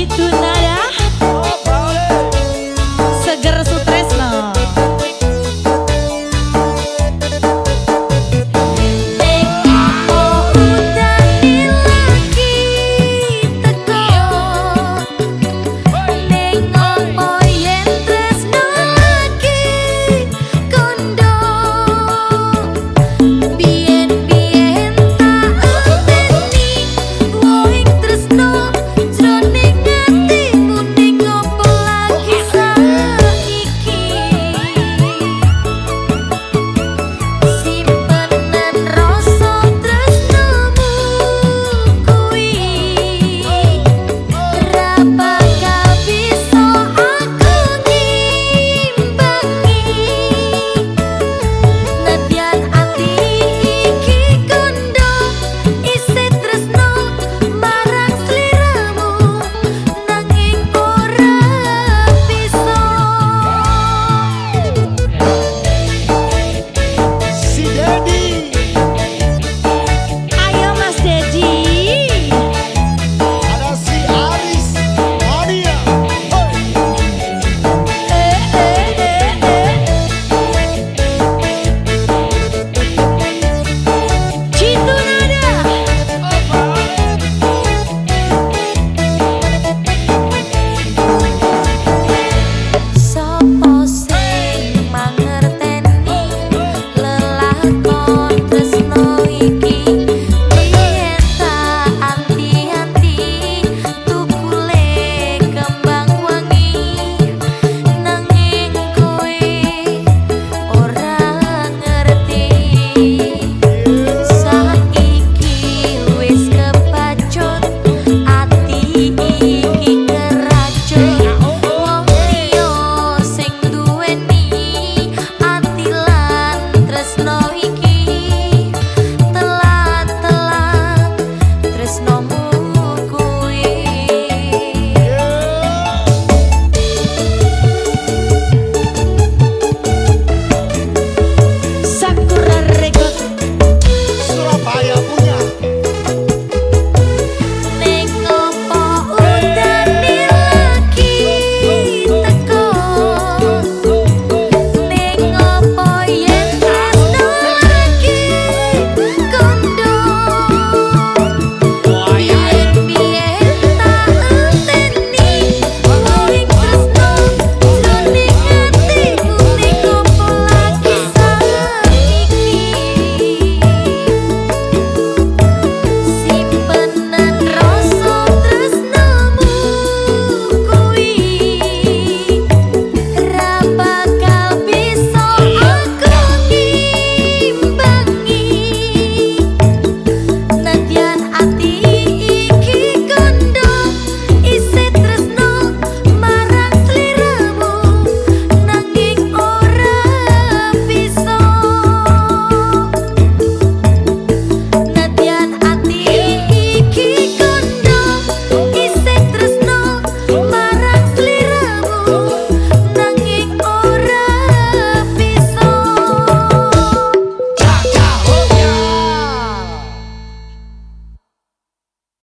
itu na